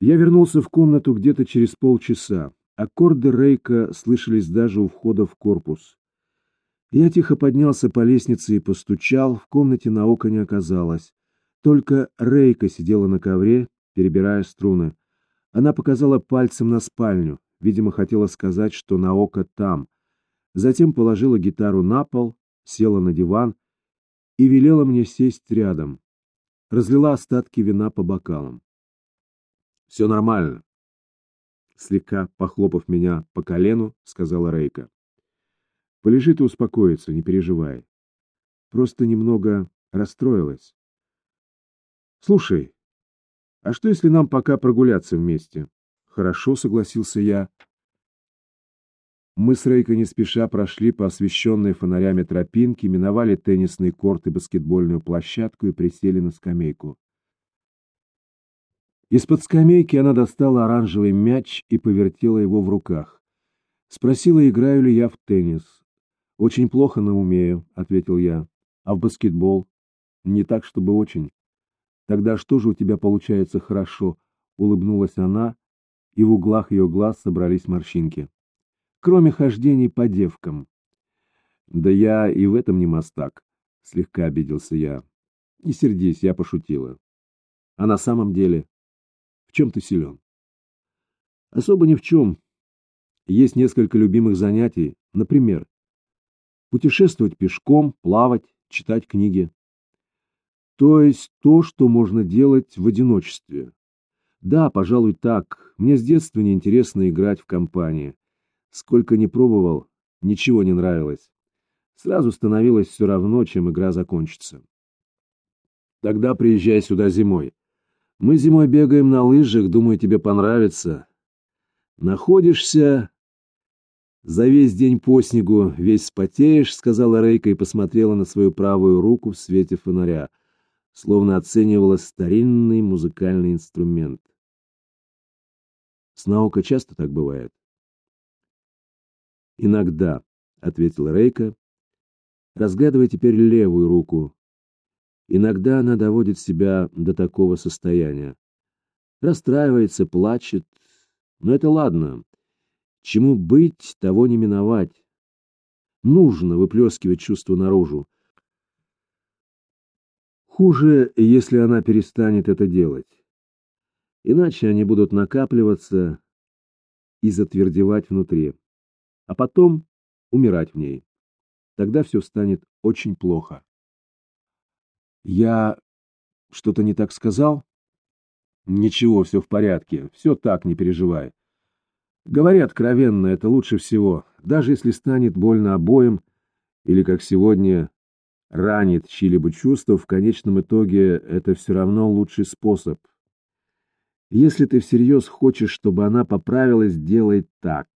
Я вернулся в комнату где-то через полчаса. Аккорды Рейка слышались даже у входа в корпус. Я тихо поднялся по лестнице и постучал, в комнате на око не оказалось. Только Рейка сидела на ковре, перебирая струны. Она показала пальцем на спальню, видимо, хотела сказать, что на око там. Затем положила гитару на пол, села на диван и велела мне сесть рядом. Разлила остатки вина по бокалам. «Все нормально», слегка похлопав меня по колену, сказала Рейка. Полежи ты успокоиться, не переживай. Просто немного расстроилась. Слушай, а что если нам пока прогуляться вместе? Хорошо, согласился я. Мы с Рейкой не спеша прошли по освещенной фонарями тропинке, миновали теннисный корт и баскетбольную площадку и присели на скамейку. Из-под скамейки она достала оранжевый мяч и повертела его в руках. Спросила, играю ли я в теннис. «Очень плохо, но умею», — ответил я. «А в баскетбол?» «Не так, чтобы очень». «Тогда что же у тебя получается хорошо?» — улыбнулась она, и в углах ее глаз собрались морщинки. «Кроме хождений по девкам». «Да я и в этом не мастак», — слегка обиделся я. «Не сердись, я пошутила». «А на самом деле...» В чем ты силен? Особо ни в чем. Есть несколько любимых занятий. Например, путешествовать пешком, плавать, читать книги. То есть то, что можно делать в одиночестве. Да, пожалуй, так. Мне с детства неинтересно играть в компании. Сколько не пробовал, ничего не нравилось. Сразу становилось все равно, чем игра закончится. Тогда приезжай сюда зимой. Мы зимой бегаем на лыжах, думаю, тебе понравится. Находишься за весь день по снегу, весь спотеешь, сказала Рейка и посмотрела на свою правую руку в свете фонаря, словно оценивала старинный музыкальный инструмент. С наукой часто так бывает. Иногда, ответила Рейка, разглядывая теперь левую руку, Иногда она доводит себя до такого состояния. Расстраивается, плачет. Но это ладно. Чему быть, того не миновать. Нужно выплескивать чувство наружу. Хуже, если она перестанет это делать. Иначе они будут накапливаться и затвердевать внутри, а потом умирать в ней. Тогда все станет очень плохо. Я что-то не так сказал? Ничего, все в порядке. Все так, не переживай. Говори откровенно, это лучше всего. Даже если станет больно обоим, или, как сегодня, ранит чьи-либо чувства, в конечном итоге это все равно лучший способ. Если ты всерьез хочешь, чтобы она поправилась, делай так.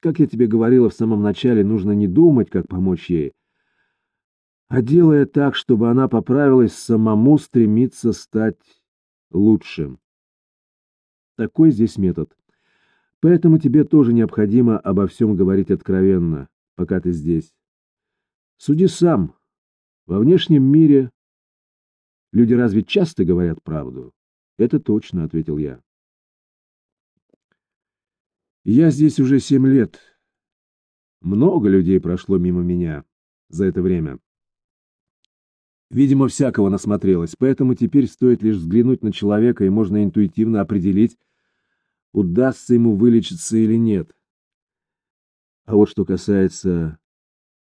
Как я тебе говорила в самом начале, нужно не думать, как помочь ей, а делая так, чтобы она поправилась, самому стремиться стать лучшим. Такой здесь метод. Поэтому тебе тоже необходимо обо всем говорить откровенно, пока ты здесь. Суди сам. Во внешнем мире люди разве часто говорят правду? Это точно, — ответил я. Я здесь уже семь лет. Много людей прошло мимо меня за это время. Видимо, всякого насмотрелась, поэтому теперь стоит лишь взглянуть на человека, и можно интуитивно определить, удастся ему вылечиться или нет. А вот что касается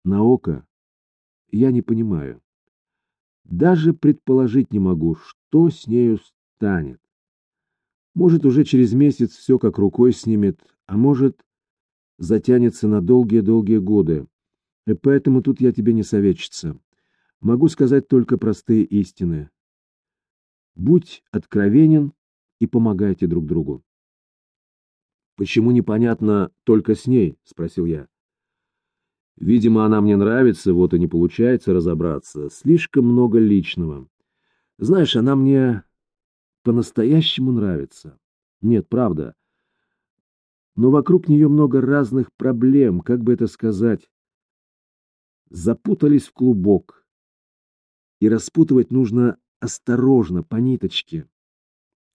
Наока, я не понимаю. Даже предположить не могу, что с нею станет. Может, уже через месяц все как рукой снимет, а может, затянется на долгие-долгие годы. И поэтому тут я тебе не советчица. Могу сказать только простые истины. Будь откровенен и помогайте друг другу. «Почему непонятно только с ней?» — спросил я. «Видимо, она мне нравится, вот и не получается разобраться. Слишком много личного. Знаешь, она мне по-настоящему нравится. Нет, правда. Но вокруг нее много разных проблем, как бы это сказать. Запутались в клубок» и распутывать нужно осторожно, по ниточке.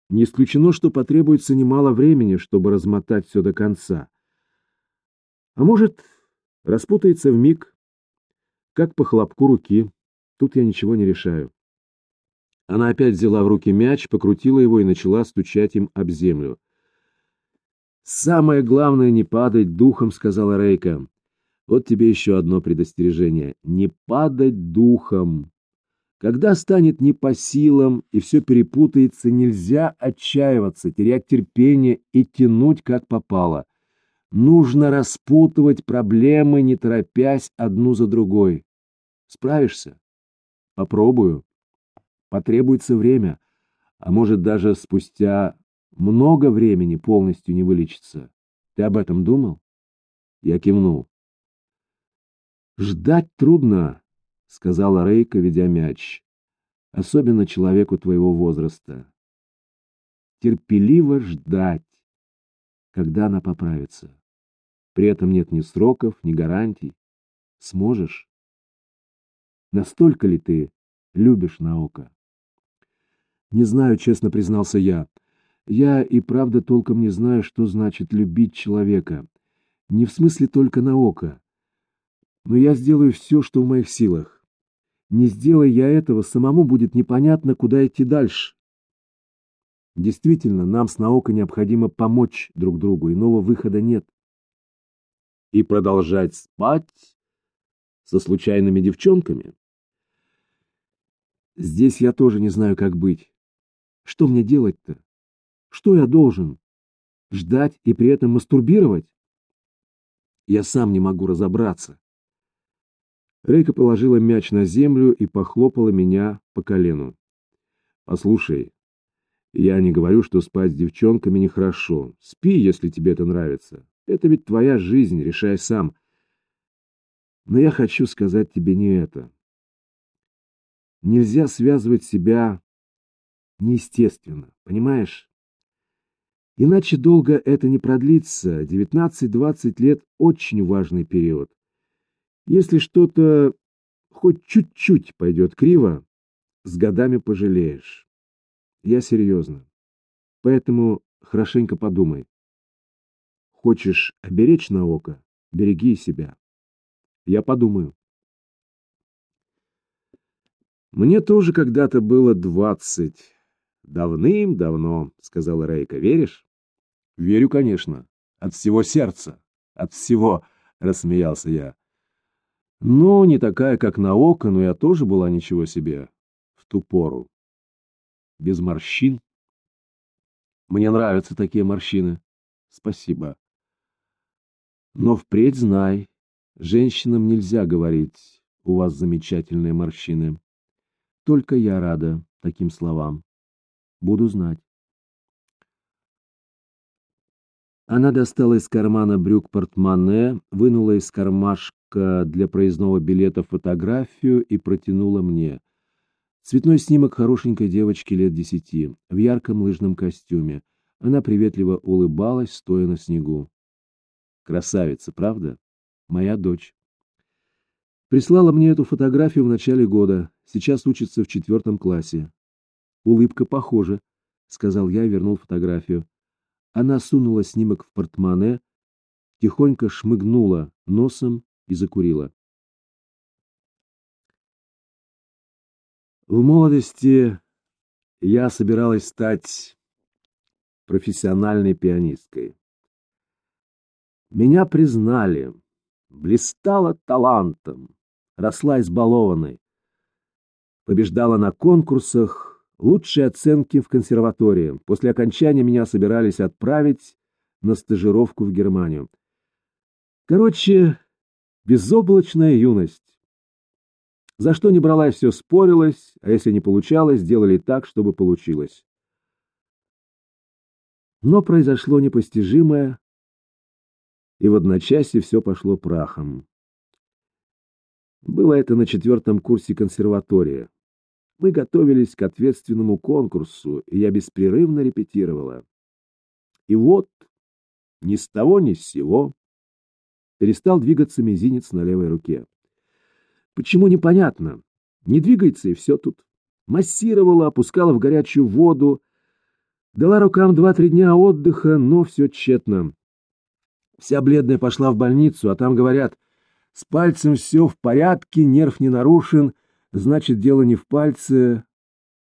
Не исключено, что потребуется немало времени, чтобы размотать все до конца. А может, распутается в миг, как по хлопку руки. Тут я ничего не решаю. Она опять взяла в руки мяч, покрутила его и начала стучать им об землю. «Самое главное — не падать духом», — сказала Рейка. «Вот тебе еще одно предостережение. Не падать духом. Когда станет не по силам и все перепутается, нельзя отчаиваться, терять терпение и тянуть как попало. Нужно распутывать проблемы, не торопясь одну за другой. Справишься? Попробую. Потребуется время, а может даже спустя много времени полностью не вылечится. Ты об этом думал? Я кивнул. Ждать трудно, — сказала Рейка, ведя мяч. «Особенно человеку твоего возраста. Терпеливо ждать, когда она поправится. При этом нет ни сроков, ни гарантий. Сможешь? Настолько ли ты любишь наука?» «Не знаю, честно признался я. Я и правда толком не знаю, что значит любить человека. Не в смысле только наука. Но я сделаю все, что в моих силах. Не сделай я этого, самому будет непонятно, куда идти дальше. Действительно, нам с наукой необходимо помочь друг другу, иного выхода нет. И продолжать спать со случайными девчонками? Здесь я тоже не знаю, как быть. Что мне делать-то? Что я должен? Ждать и при этом мастурбировать? Я сам не могу разобраться. Рейка положила мяч на землю и похлопала меня по колену. «Послушай, я не говорю, что спать с девчонками нехорошо. Спи, если тебе это нравится. Это ведь твоя жизнь, решай сам. Но я хочу сказать тебе не это. Нельзя связывать себя неестественно, понимаешь? Иначе долго это не продлится. 19-20 лет — очень важный период. Если что-то хоть чуть-чуть пойдет криво, с годами пожалеешь. Я серьезно. Поэтому хорошенько подумай. Хочешь оберечь на око, береги себя. Я подумаю. Мне тоже когда-то было двадцать. Давным-давно, сказала Рейка. Веришь? Верю, конечно. От всего сердца. От всего, рассмеялся я. Ну, не такая, как на око, но я тоже была ничего себе в ту пору. Без морщин. Мне нравятся такие морщины. Спасибо. Но впредь знай, женщинам нельзя говорить, у вас замечательные морщины. Только я рада таким словам. Буду знать. Она достала из кармана брюк портмоне, вынула из кармашка для проездного билета фотографию и протянула мне. Цветной снимок хорошенькой девочки лет десяти, в ярком лыжном костюме. Она приветливо улыбалась, стоя на снегу. Красавица, правда? Моя дочь. Прислала мне эту фотографию в начале года. Сейчас учится в четвертом классе. Улыбка похожа, — сказал я и вернул фотографию. Она сунула снимок в портмоне, тихонько шмыгнула носом и закурила. В молодости я собиралась стать профессиональной пианисткой. Меня признали, блистала талантом, росла избалованной, побеждала на конкурсах, Лучшие оценки в консерватории. После окончания меня собирались отправить на стажировку в Германию. Короче, безоблачная юность. За что не брала, все спорилось, а если не получалось, делали так, чтобы получилось. Но произошло непостижимое, и в одночасье все пошло прахом. Было это на четвертом курсе консерватории. Мы готовились к ответственному конкурсу, и я беспрерывно репетировала. И вот, ни с того ни с сего, перестал двигаться мизинец на левой руке. Почему, непонятно. Не двигается, и все тут. Массировала, опускала в горячую воду. Дала рукам два-три дня отдыха, но все тщетно. Вся бледная пошла в больницу, а там говорят, с пальцем все в порядке, нерв не нарушен, значит, дело не в пальце,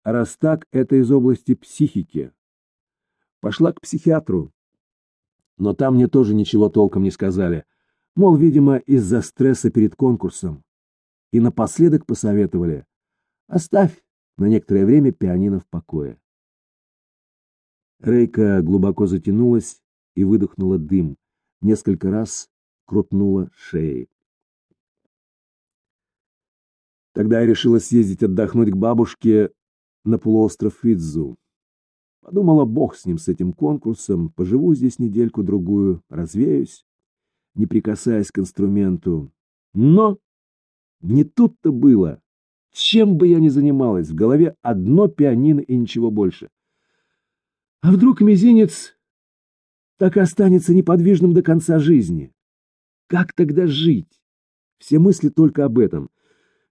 а раз так, это из области психики. Пошла к психиатру. Но там мне тоже ничего толком не сказали. Мол, видимо, из-за стресса перед конкурсом. И напоследок посоветовали. Оставь на некоторое время пианино в покое. Рейка глубоко затянулась и выдохнула дым. Несколько раз крутнула шеей. Тогда я решила съездить отдохнуть к бабушке на полуостров Фидзу. Подумала, бог с ним, с этим конкурсом, поживу здесь недельку-другую, развеюсь, не прикасаясь к инструменту. Но не тут-то было. Чем бы я ни занималась, в голове одно пианино и ничего больше. А вдруг мизинец так и останется неподвижным до конца жизни? Как тогда жить? Все мысли только об этом.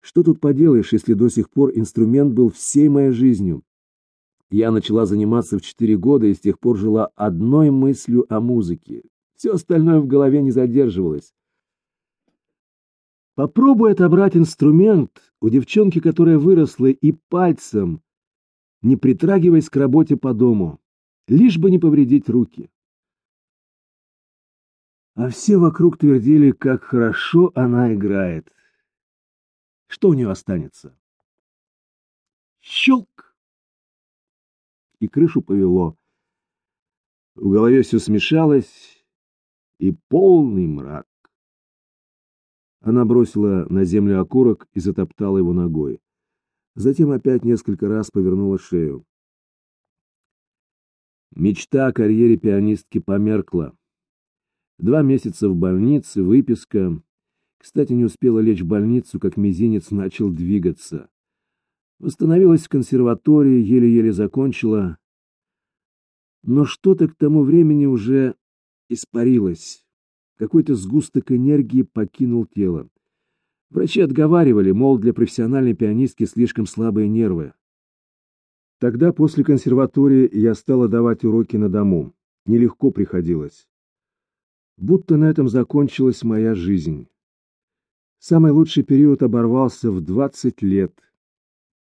Что тут поделаешь, если до сих пор инструмент был всей моей жизнью? Я начала заниматься в четыре года и с тех пор жила одной мыслью о музыке. Все остальное в голове не задерживалось. Попробуй отобрать инструмент у девчонки, которая выросла, и пальцем, не притрагиваясь к работе по дому лишь бы не повредить руки. А все вокруг твердили, как хорошо она играет. Что у нее останется? Щелк! И крышу повело. В голове все смешалось, и полный мрак. Она бросила на землю окурок и затоптала его ногой. Затем опять несколько раз повернула шею. Мечта о карьере пианистки померкла. Два месяца в больнице, выписка. Кстати, не успела лечь в больницу, как мизинец начал двигаться. Восстановилась в консерватории, еле-еле закончила. Но что-то к тому времени уже испарилось. Какой-то сгусток энергии покинул тело. Врачи отговаривали, мол, для профессиональной пианистки слишком слабые нервы. Тогда, после консерватории, я стала давать уроки на дому. Нелегко приходилось. Будто на этом закончилась моя жизнь. Самый лучший период оборвался в 20 лет.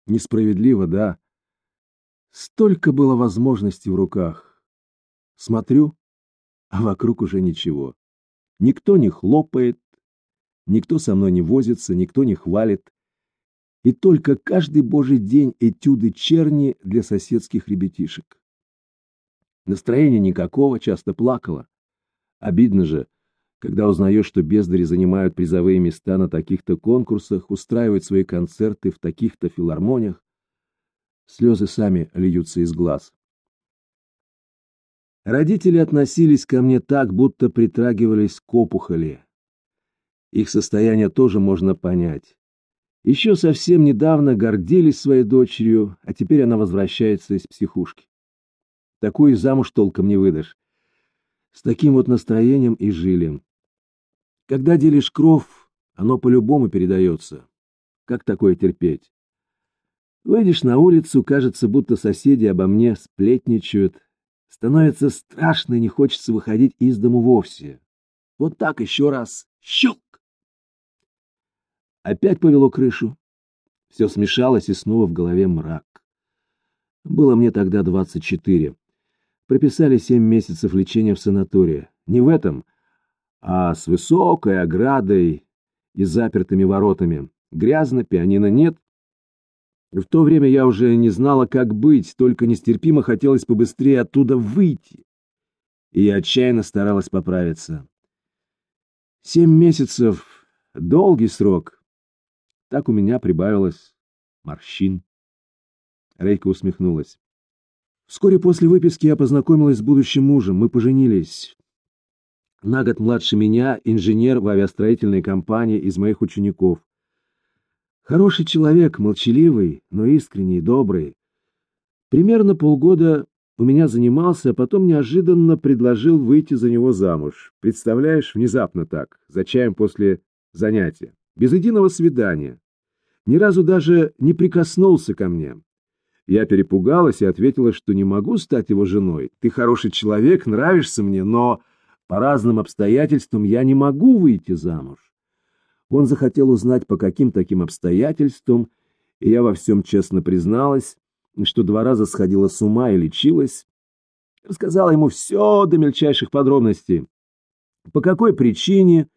Несправедливо, да. Столько было возможностей в руках. Смотрю, а вокруг уже ничего. Никто не хлопает, никто со мной не возится, никто не хвалит и только каждый божий день этюды черни для соседских ребятишек. Настроения никакого, часто плакала. Обидно же, когда узнаешь, что бездари занимают призовые места на таких-то конкурсах, устраивают свои концерты в таких-то филармониях. Слезы сами льются из глаз. Родители относились ко мне так, будто притрагивались к опухоли. Их состояние тоже можно понять. Еще совсем недавно гордились своей дочерью, а теперь она возвращается из психушки. Такую замуж толком не выдашь. С таким вот настроением и жили. Когда делишь кров, оно по-любому передается. Как такое терпеть? Выйдешь на улицу, кажется, будто соседи обо мне сплетничают. Становится страшно и не хочется выходить из дому вовсе. Вот так еще раз. Щелк! Опять повело крышу. Все смешалось, и снова в голове мрак. Было мне тогда двадцать четыре. Прописали семь месяцев лечения в санатории. Не в этом, а с высокой оградой и запертыми воротами. Грязно, пианино нет. В то время я уже не знала, как быть, только нестерпимо хотелось побыстрее оттуда выйти. И я отчаянно старалась поправиться. Семь месяцев — долгий срок, так у меня прибавилось морщин. Рейка усмехнулась. Вскоре после выписки я познакомилась с будущим мужем. Мы поженились. На год младше меня, инженер в авиастроительной компании из моих учеников. Хороший человек, молчаливый, но искренний, добрый. Примерно полгода у меня занимался, а потом неожиданно предложил выйти за него замуж. Представляешь, внезапно так, за чаем после занятия без единого свидания. Ни разу даже не прикоснулся ко мне. Я перепугалась и ответила, что не могу стать его женой. Ты хороший человек, нравишься мне, но по разным обстоятельствам я не могу выйти замуж. Он захотел узнать, по каким таким обстоятельствам, и я во всем честно призналась, что два раза сходила с ума и лечилась. Рассказала ему все до мельчайших подробностей. По какой причине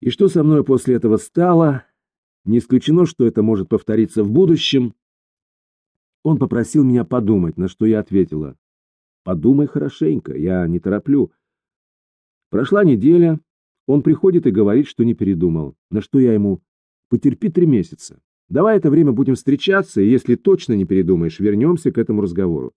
и что со мной после этого стало, не исключено, что это может повториться в будущем. Он попросил меня подумать, на что я ответила. Подумай хорошенько, я не тороплю. Прошла неделя, он приходит и говорит, что не передумал, на что я ему «потерпи три месяца». Давай это время будем встречаться, и если точно не передумаешь, вернемся к этому разговору.